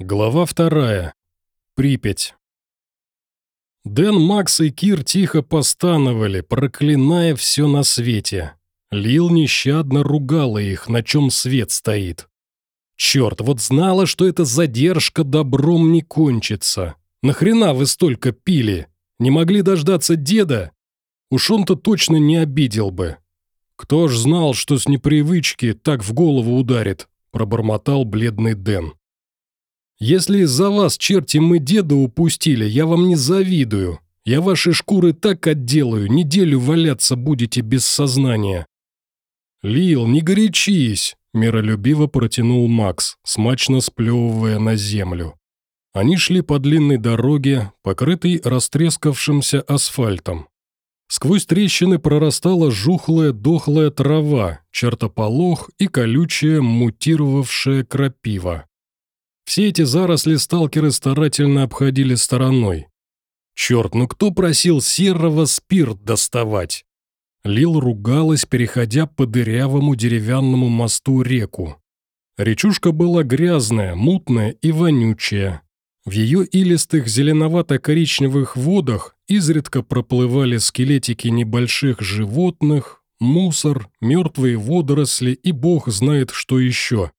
Глава вторая. Припять. Дэн, Макс и Кир тихо постановали, проклиная все на свете. Лил нещадно ругала их, на чем свет стоит. Черт, вот знала, что эта задержка добром не кончится. Нахрена вы столько пили? Не могли дождаться деда? Уж он-то точно не обидел бы. Кто ж знал, что с непривычки так в голову ударит, пробормотал бледный Дэн. Если из-за вас, черти, мы деда упустили, я вам не завидую. Я ваши шкуры так отделаю, неделю валяться будете без сознания». «Лил, не горячись», – миролюбиво протянул Макс, смачно сплевывая на землю. Они шли по длинной дороге, покрытой растрескавшимся асфальтом. Сквозь трещины прорастала жухлая дохлая трава, чертополох и колючая мутировавшая крапива. Все эти заросли сталкеры старательно обходили стороной. Черт, ну кто просил серого спирт доставать? Лил ругалась, переходя по дырявому деревянному мосту реку. Речушка была грязная, мутная и вонючая. В ее илистых зеленовато-коричневых водах изредка проплывали скелетики небольших животных, мусор, мертвые водоросли и бог знает что еще.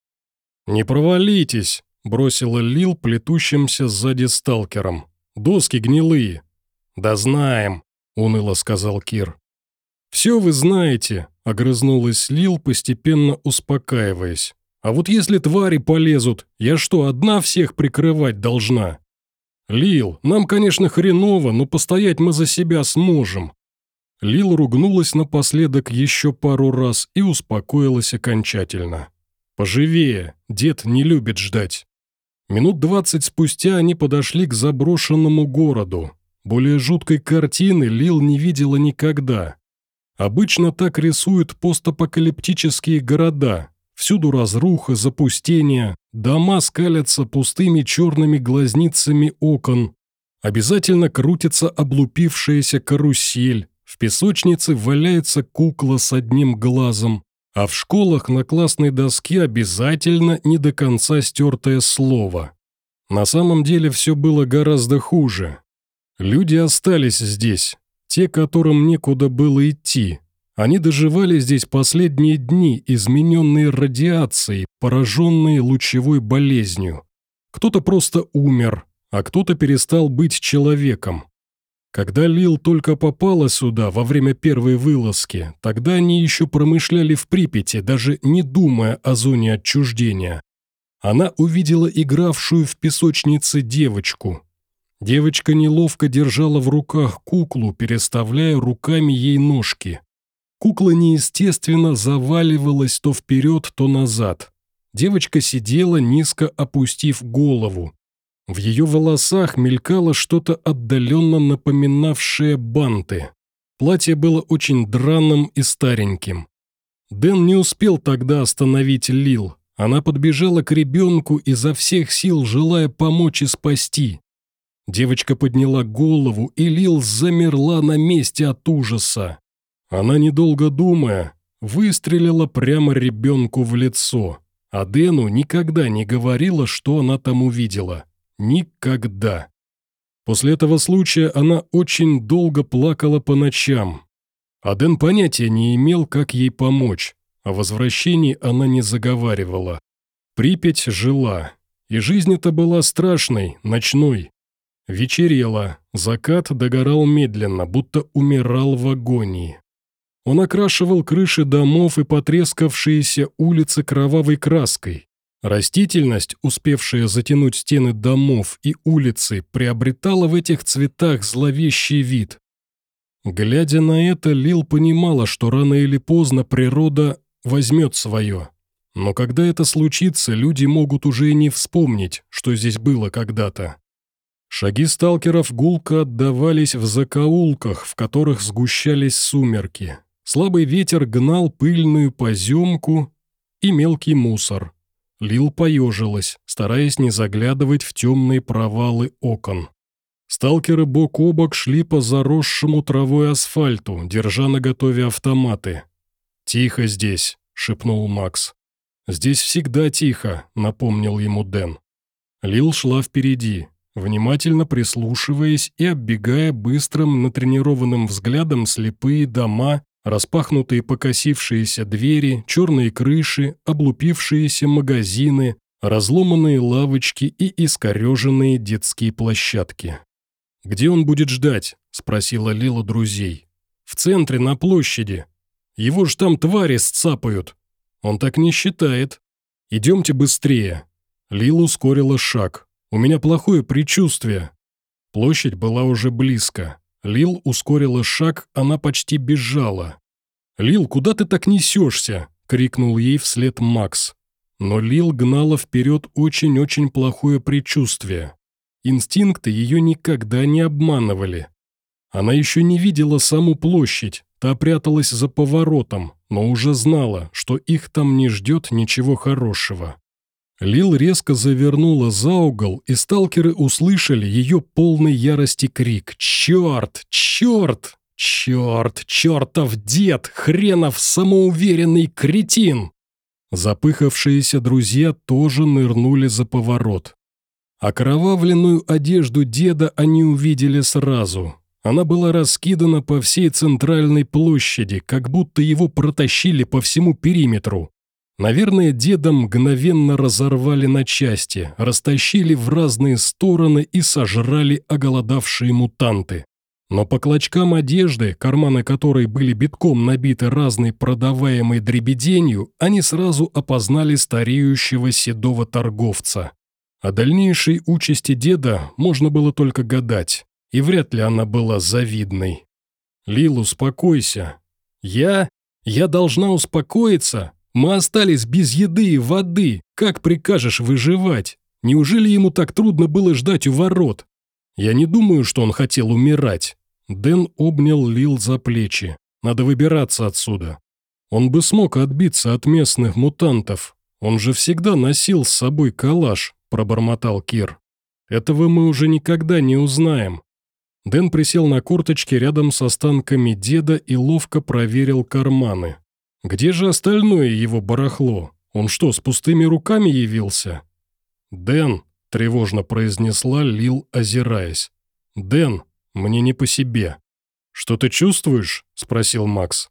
«Не провалитесь!» Бросила Лил плетущимся сзади сталкером. «Доски гнилые». «Да знаем», — уныло сказал Кир. «Все вы знаете», — огрызнулась Лил, постепенно успокаиваясь. «А вот если твари полезут, я что, одна всех прикрывать должна?» «Лил, нам, конечно, хреново, но постоять мы за себя сможем». Лил ругнулась напоследок еще пару раз и успокоилась окончательно. «Поживее, дед не любит ждать». Минут двадцать спустя они подошли к заброшенному городу. Более жуткой картины Лил не видела никогда. Обычно так рисуют постапокалиптические города. Всюду разруха, запустение, дома скалятся пустыми черными глазницами окон. Обязательно крутится облупившаяся карусель. В песочнице валяется кукла с одним глазом. А в школах на классной доске обязательно не до конца стертое слово. На самом деле все было гораздо хуже. Люди остались здесь, те, которым некуда было идти. Они доживали здесь последние дни, измененные радиацией, пораженные лучевой болезнью. Кто-то просто умер, а кто-то перестал быть человеком. Когда Лил только попала сюда во время первой вылазки, тогда они еще промышляли в Припяти, даже не думая о зоне отчуждения. Она увидела игравшую в песочнице девочку. Девочка неловко держала в руках куклу, переставляя руками ей ножки. Кукла неестественно заваливалась то вперед, то назад. Девочка сидела, низко опустив голову, в ее волосах мелькало что-то отдаленно напоминавшее банты. Платье было очень драным и стареньким. Дэн не успел тогда остановить Лил. Она подбежала к ребенку изо всех сил, желая помочь и спасти. Девочка подняла голову, и Лил замерла на месте от ужаса. Она, недолго думая, выстрелила прямо ребенку в лицо, а Дэну никогда не говорила, что она там увидела. Никогда. После этого случая она очень долго плакала по ночам. Аден понятия не имел, как ей помочь. О возвращении она не заговаривала. Припять жила. И жизнь эта была страшной, ночной. Вечерело, закат догорал медленно, будто умирал в агонии. Он окрашивал крыши домов и потрескавшиеся улицы кровавой краской. Растительность, успевшая затянуть стены домов и улицы, приобретала в этих цветах зловещий вид. Глядя на это, Лил понимала, что рано или поздно природа возьмет свое. Но когда это случится, люди могут уже не вспомнить, что здесь было когда-то. Шаги сталкеров гулко отдавались в закоулках, в которых сгущались сумерки. Слабый ветер гнал пыльную поземку и мелкий мусор. Лил поежилась, стараясь не заглядывать в темные провалы окон. Сталкеры бок о бок шли по заросшему травой асфальту, держа наготове автоматы. «Тихо здесь», — шепнул Макс. «Здесь всегда тихо», — напомнил ему Дэн. Лил шла впереди, внимательно прислушиваясь и оббегая быстрым натренированным взглядом слепые дома, распахнутые покосившиеся двери, черные крыши, облупившиеся магазины, разломанные лавочки и искореженные детские площадки. «Где он будет ждать?» – спросила Лила друзей. «В центре, на площади. Его ж там твари сцапают. Он так не считает. Идемте быстрее». Лила ускорила шаг. «У меня плохое предчувствие». Площадь была уже близко. Лил ускорила шаг, она почти бежала. «Лил, куда ты так несешься?» – крикнул ей вслед Макс. Но Лил гнала вперед очень-очень плохое предчувствие. Инстинкты ее никогда не обманывали. Она еще не видела саму площадь, та пряталась за поворотом, но уже знала, что их там не ждет ничего хорошего. Лил резко завернула за угол, и сталкеры услышали ее полный ярости крик «Черт! Черт! Черт! Чертов дед! Хренов самоуверенный кретин!» Запыхавшиеся друзья тоже нырнули за поворот. Окровавленную одежду деда они увидели сразу. Она была раскидана по всей центральной площади, как будто его протащили по всему периметру. Наверное, деда мгновенно разорвали на части, растащили в разные стороны и сожрали оголодавшие мутанты. Но по клочкам одежды, карманы которой были битком набиты разной продаваемой дребеденью, они сразу опознали стареющего седого торговца. О дальнейшей участи деда можно было только гадать, и вряд ли она была завидной. «Лил, успокойся». «Я? Я должна успокоиться? Мы остались без еды и воды. Как прикажешь выживать? Неужели ему так трудно было ждать у ворот?» «Я не думаю, что он хотел умирать». Дэн обнял Лил за плечи. «Надо выбираться отсюда. Он бы смог отбиться от местных мутантов. Он же всегда носил с собой калаш пробормотал Кир. «Этого мы уже никогда не узнаем». Дэн присел на корточки рядом с останками деда и ловко проверил карманы. «Где же остальное его барахло? Он что, с пустыми руками явился?» «Дэн», — тревожно произнесла Лил, озираясь. «Дэн, мне не по себе». «Что ты чувствуешь?» — спросил Макс.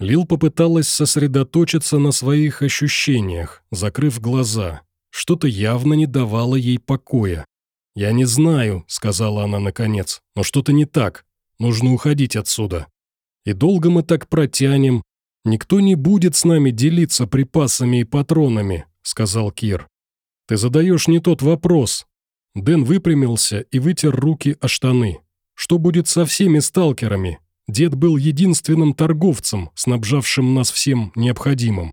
Лил попыталась сосредоточиться на своих ощущениях, закрыв глаза. Что-то явно не давало ей покоя. «Я не знаю», — сказала она наконец, — «но что-то не так. Нужно уходить отсюда. И долго мы так протянем. Никто не будет с нами делиться припасами и патронами», — сказал Кир. «Ты задаешь не тот вопрос». Дэн выпрямился и вытер руки о штаны. «Что будет со всеми сталкерами? Дед был единственным торговцем, снабжавшим нас всем необходимым.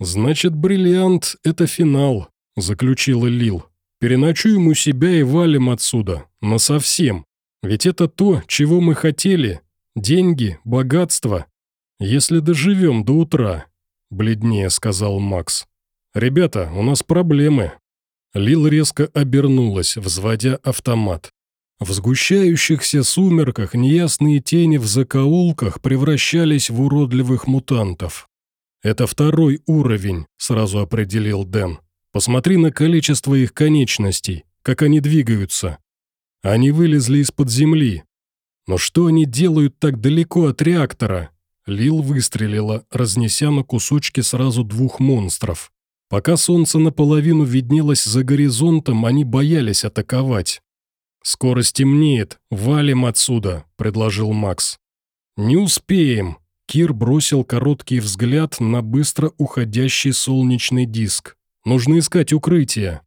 Значит, бриллиант — это финал, — заключила Лил. «Переночуем у себя и валим отсюда. Насовсем. Ведь это то, чего мы хотели. Деньги, богатство. Если доживем до утра», — бледнее сказал Макс. «Ребята, у нас проблемы». Лил резко обернулась, взводя автомат. В сгущающихся сумерках неясные тени в закоулках превращались в уродливых мутантов. «Это второй уровень», — сразу определил Дэн. Посмотри на количество их конечностей, как они двигаются. Они вылезли из-под земли. Но что они делают так далеко от реактора? Лил выстрелила, разнеся на кусочки сразу двух монстров. Пока солнце наполовину виднелось за горизонтом, они боялись атаковать. «Скоро стемнеет, валим отсюда», — предложил Макс. «Не успеем», — Кир бросил короткий взгляд на быстро уходящий солнечный диск. Нужно искать укрытие».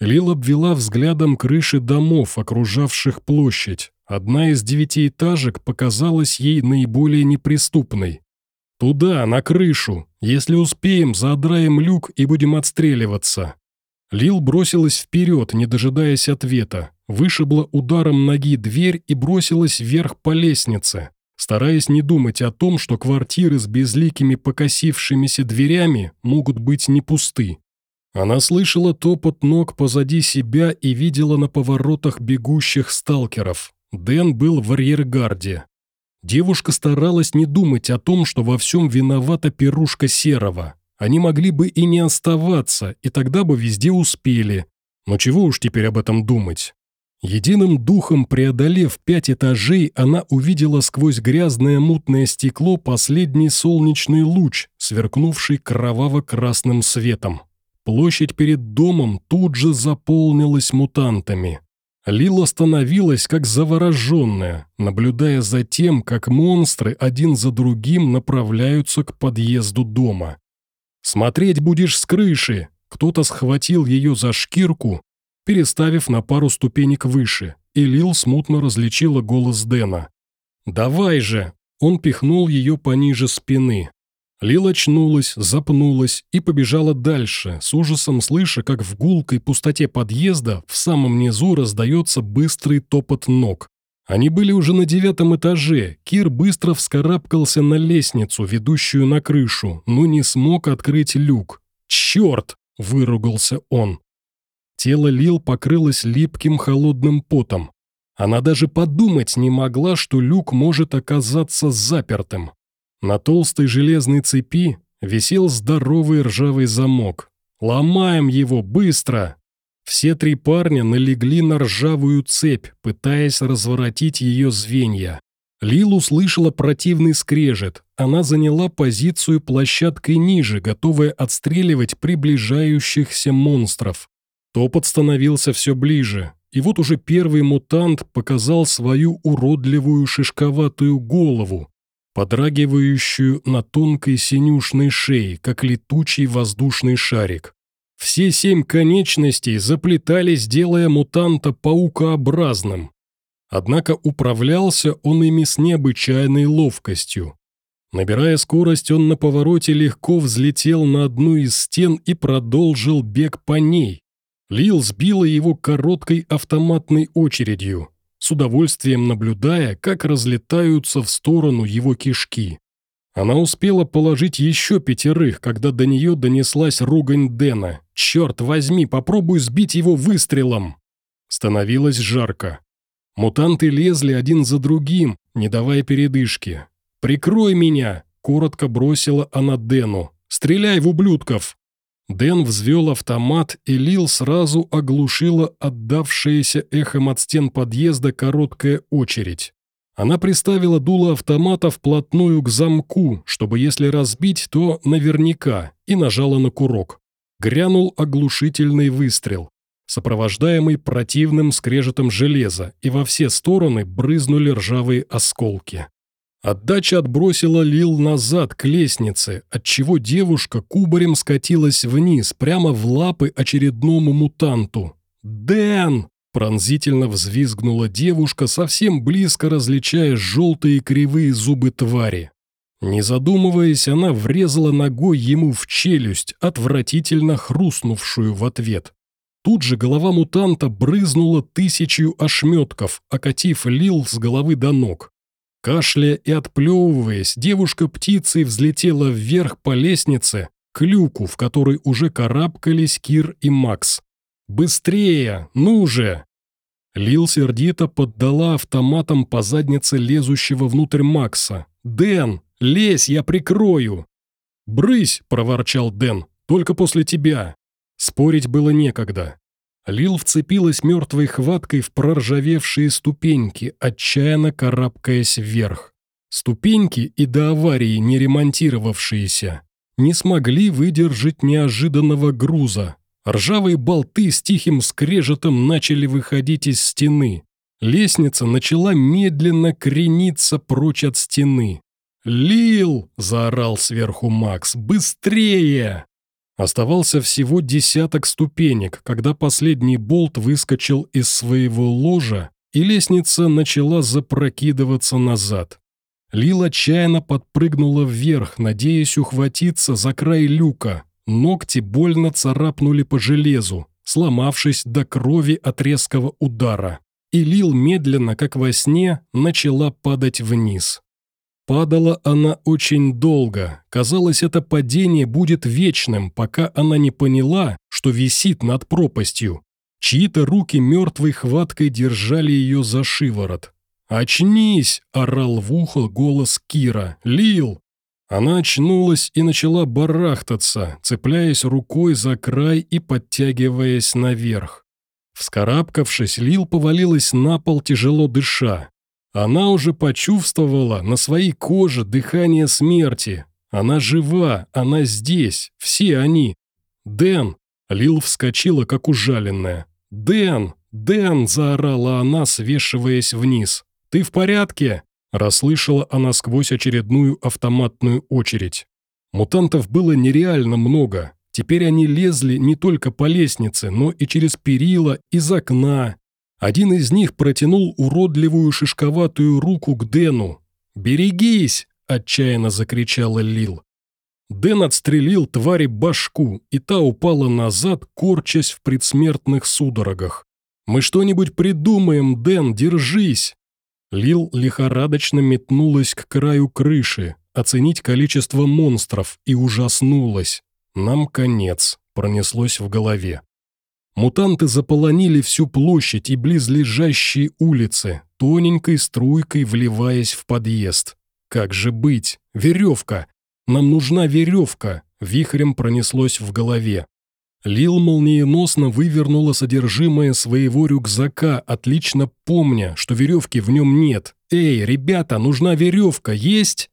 Лил обвела взглядом крыши домов, окружавших площадь. Одна из девятиэтажек показалась ей наиболее неприступной. «Туда, на крышу. Если успеем, задраем люк и будем отстреливаться». Лил бросилась вперед, не дожидаясь ответа, вышибла ударом ноги дверь и бросилась вверх по лестнице, стараясь не думать о том, что квартиры с безликими покосившимися дверями могут быть не пусты. Она слышала топот ног позади себя и видела на поворотах бегущих сталкеров. Дэн был в арьергарде. Девушка старалась не думать о том, что во всем виновата пирушка Серого. Они могли бы и не оставаться, и тогда бы везде успели. Но чего уж теперь об этом думать? Единым духом преодолев пять этажей, она увидела сквозь грязное мутное стекло последний солнечный луч, сверкнувший кроваво-красным светом. Площадь перед домом тут же заполнилась мутантами. Лила остановилась как завороженная, наблюдая за тем, как монстры один за другим направляются к подъезду дома. «Смотреть будешь с крыши!» Кто-то схватил ее за шкирку, переставив на пару ступенек выше, и Лил смутно различила голос Дэна. «Давай же!» Он пихнул ее пониже спины. Лил очнулась, запнулась и побежала дальше, с ужасом слыша, как в гулкой пустоте подъезда в самом низу раздается быстрый топот ног. Они были уже на девятом этаже, Кир быстро вскарабкался на лестницу, ведущую на крышу, но не смог открыть люк. «Черт!» – выругался он. Тело Лил покрылось липким холодным потом. Она даже подумать не могла, что люк может оказаться запертым. На толстой железной цепи висел здоровый ржавый замок. «Ломаем его, быстро!» Все три парня налегли на ржавую цепь, пытаясь разворотить ее звенья. Лил услышала противный скрежет. Она заняла позицию площадкой ниже, готовая отстреливать приближающихся монстров. Топот становился все ближе, и вот уже первый мутант показал свою уродливую шишковатую голову, подрагивающую на тонкой синюшной шее, как летучий воздушный шарик. Все семь конечностей заплетались, делая мутанта паукообразным. Однако управлялся он ими с необычайной ловкостью. Набирая скорость, он на повороте легко взлетел на одну из стен и продолжил бег по ней, Лил сбила его короткой автоматной очередью, с удовольствием наблюдая, как разлетаются в сторону его кишки. Она успела положить еще пятерых, когда до нее донеслась ругань Дэна. «Черт возьми, попробуй сбить его выстрелом!» Становилось жарко. Мутанты лезли один за другим, не давая передышки. «Прикрой меня!» – коротко бросила она Дэну. «Стреляй в ублюдков!» Дэн взвел автомат, и Лил сразу оглушила отдавшаяся эхом от стен подъезда короткая очередь. Она приставила дуло автомата вплотную к замку, чтобы если разбить, то наверняка, и нажала на курок. Грянул оглушительный выстрел, сопровождаемый противным скрежетом железа, и во все стороны брызнули ржавые осколки. Отдача отбросила Лил назад к лестнице, отчего девушка кубарем скатилась вниз, прямо в лапы очередному мутанту. «Дэн!» – пронзительно взвизгнула девушка, совсем близко различая желтые кривые зубы твари. Не задумываясь, она врезала ногой ему в челюсть, отвратительно хрустнувшую в ответ. Тут же голова мутанта брызнула тысячью ошметков, окатив Лил с головы до ног. Кашляя и отплевываясь, девушка птицей взлетела вверх по лестнице к люку, в который уже карабкались Кир и Макс. «Быстрее! Ну же!» Лил сердито поддала автоматом по заднице лезущего внутрь Макса. «Дэн, лезь, я прикрою!» «Брысь!» – проворчал Дэн. «Только после тебя!» Спорить было некогда. Лил вцепилась мертвой хваткой в проржавевшие ступеньки, отчаянно карабкаясь вверх. Ступеньки и до аварии не ремонтировавшиеся не смогли выдержать неожиданного груза. Ржавые болты с тихим скрежетом начали выходить из стены. Лестница начала медленно крениться прочь от стены. «Лил!» – заорал сверху Макс. «Быстрее!» Оставался всего десяток ступенек, когда последний болт выскочил из своего ложа, и лестница начала запрокидываться назад. Лил отчаянно подпрыгнула вверх, надеясь ухватиться за край люка. Ногти больно царапнули по железу, сломавшись до крови от резкого удара. И Лил медленно, как во сне, начала падать вниз. Падала она очень долго. Казалось, это падение будет вечным, пока она не поняла, что висит над пропастью. Чьи-то руки мертвой хваткой держали ее за шиворот. «Очнись!» – орал в ухо голос Кира. «Лил!» Она очнулась и начала барахтаться, цепляясь рукой за край и подтягиваясь наверх. Вскарабкавшись, Лил повалилась на пол, тяжело дыша. Она уже почувствовала на своей коже дыхание смерти. Она жива, она здесь, все они. «Дэн!» Лил вскочила, как ужаленная. «Дэн! Дэн!» – заорала она, свешиваясь вниз. «Ты в порядке?» – расслышала она сквозь очередную автоматную очередь. Мутантов было нереально много. Теперь они лезли не только по лестнице, но и через перила, из окна. Один из них протянул уродливую шишковатую руку к Дэну. «Берегись!» – отчаянно закричала Лил. Дэн отстрелил твари башку, и та упала назад, корчась в предсмертных судорогах. «Мы что-нибудь придумаем, Дэн, держись!» Лил лихорадочно метнулась к краю крыши, оценить количество монстров, и ужаснулась. «Нам конец», — пронеслось в голове. Мутанты заполонили всю площадь и близлежащие улицы, тоненькой струйкой вливаясь в подъезд. «Как же быть? Веревка! Нам нужна веревка!» — вихрем пронеслось в голове. Лил молниеносно вывернула содержимое своего рюкзака, отлично помня, что веревки в нем нет. «Эй, ребята, нужна веревка, есть?»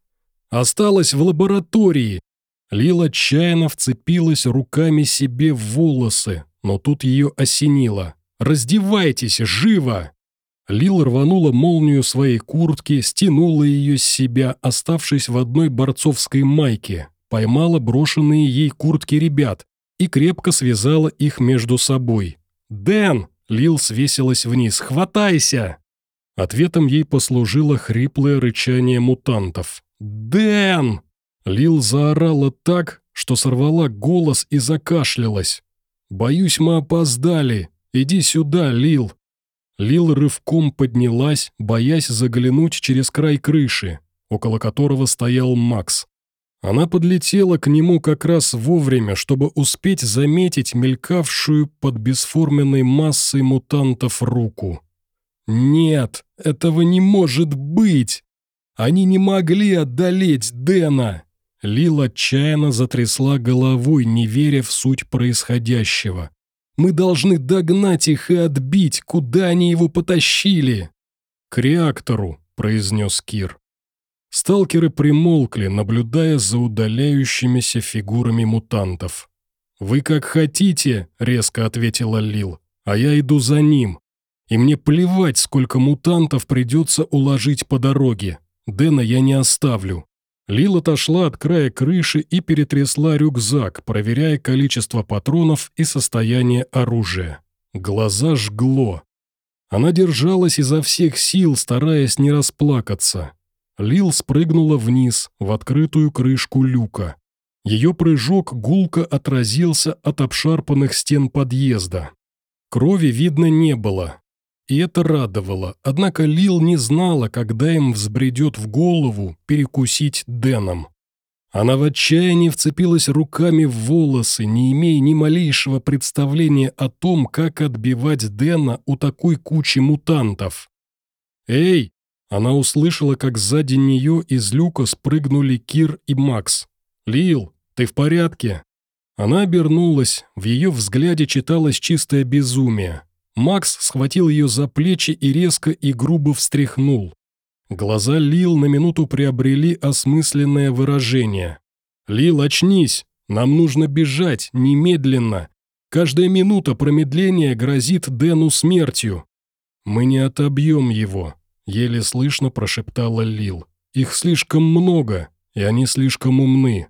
«Осталась в лаборатории!» Лил отчаянно вцепилась руками себе в волосы, но тут ее осенило. «Раздевайтесь, живо!» Лил рванула молнию своей куртки, стянула ее с себя, оставшись в одной борцовской майке, поймала брошенные ей куртки ребят и крепко связала их между собой. «Дэн!» — Лил свесилась вниз. «Хватайся!» Ответом ей послужило хриплое рычание мутантов. «Дэн!» Лил заорала так, что сорвала голос и закашлялась. «Боюсь, мы опоздали. Иди сюда, Лил». Лил рывком поднялась, боясь заглянуть через край крыши, около которого стоял Макс. Она подлетела к нему как раз вовремя, чтобы успеть заметить мелькавшую под бесформенной массой мутантов руку. «Нет, этого не может быть! Они не могли одолеть Дэна!» Лил отчаянно затрясла головой, не веря в суть происходящего. «Мы должны догнать их и отбить, куда они его потащили!» «К реактору», — произнес Кир. Сталкеры примолкли, наблюдая за удаляющимися фигурами мутантов. «Вы как хотите», — резко ответила Лил, — «а я иду за ним. И мне плевать, сколько мутантов придется уложить по дороге. Дэна я не оставлю. Лил отошла от края крыши и перетрясла рюкзак, проверяя количество патронов и состояние оружия. Глаза жгло. Она держалась изо всех сил, стараясь не расплакаться. Лил спрыгнула вниз, в открытую крышку люка. Ее прыжок гулко отразился от обшарпанных стен подъезда. Крови видно не было, и это радовало, однако Лил не знала, когда им взбредет в голову перекусить Дэном. Она в отчаянии вцепилась руками в волосы, не имея ни малейшего представления о том, как отбивать Дэна у такой кучи мутантов. «Эй!» Она услышала, как сзади нее из люка спрыгнули Кир и Макс. «Лил, ты в порядке?» Она обернулась, в ее взгляде читалось чистое безумие. Макс схватил ее за плечи и резко и грубо встряхнул. Глаза Лил на минуту приобрели осмысленное выражение. «Лил, очнись! Нам нужно бежать, немедленно! Каждая минута промедления грозит Дэну смертью!» «Мы не отобьем его», — еле слышно прошептала Лил. «Их слишком много, и они слишком умны».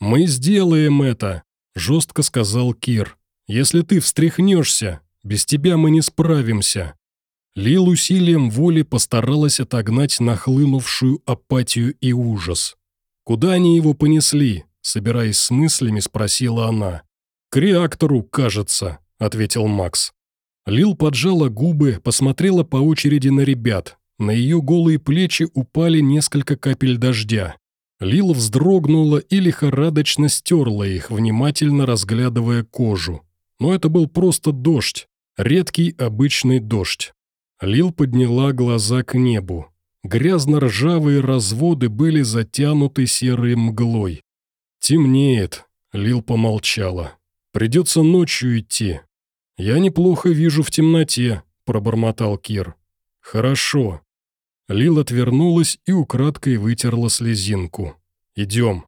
«Мы сделаем это», — жестко сказал Кир. «Если ты встряхнешься, без тебя мы не справимся». Лил усилием воли постаралась отогнать нахлынувшую апатию и ужас. «Куда они его понесли?» – собираясь с мыслями, спросила она. «К реактору, кажется», – ответил Макс. Лил поджала губы, посмотрела по очереди на ребят. На ее голые плечи упали несколько капель дождя. Лил вздрогнула и лихорадочно стерла их, внимательно разглядывая кожу. Но это был просто дождь, Редкий обычный дождь. Лил подняла глаза к небу. Грязно-ржавые разводы были затянуты серой мглой. «Темнеет», — Лил помолчала. «Придется ночью идти. «Я неплохо вижу в темноте», — пробормотал Кир. «Хорошо». Лил отвернулась и украдкой вытерла слезинку. «Идем».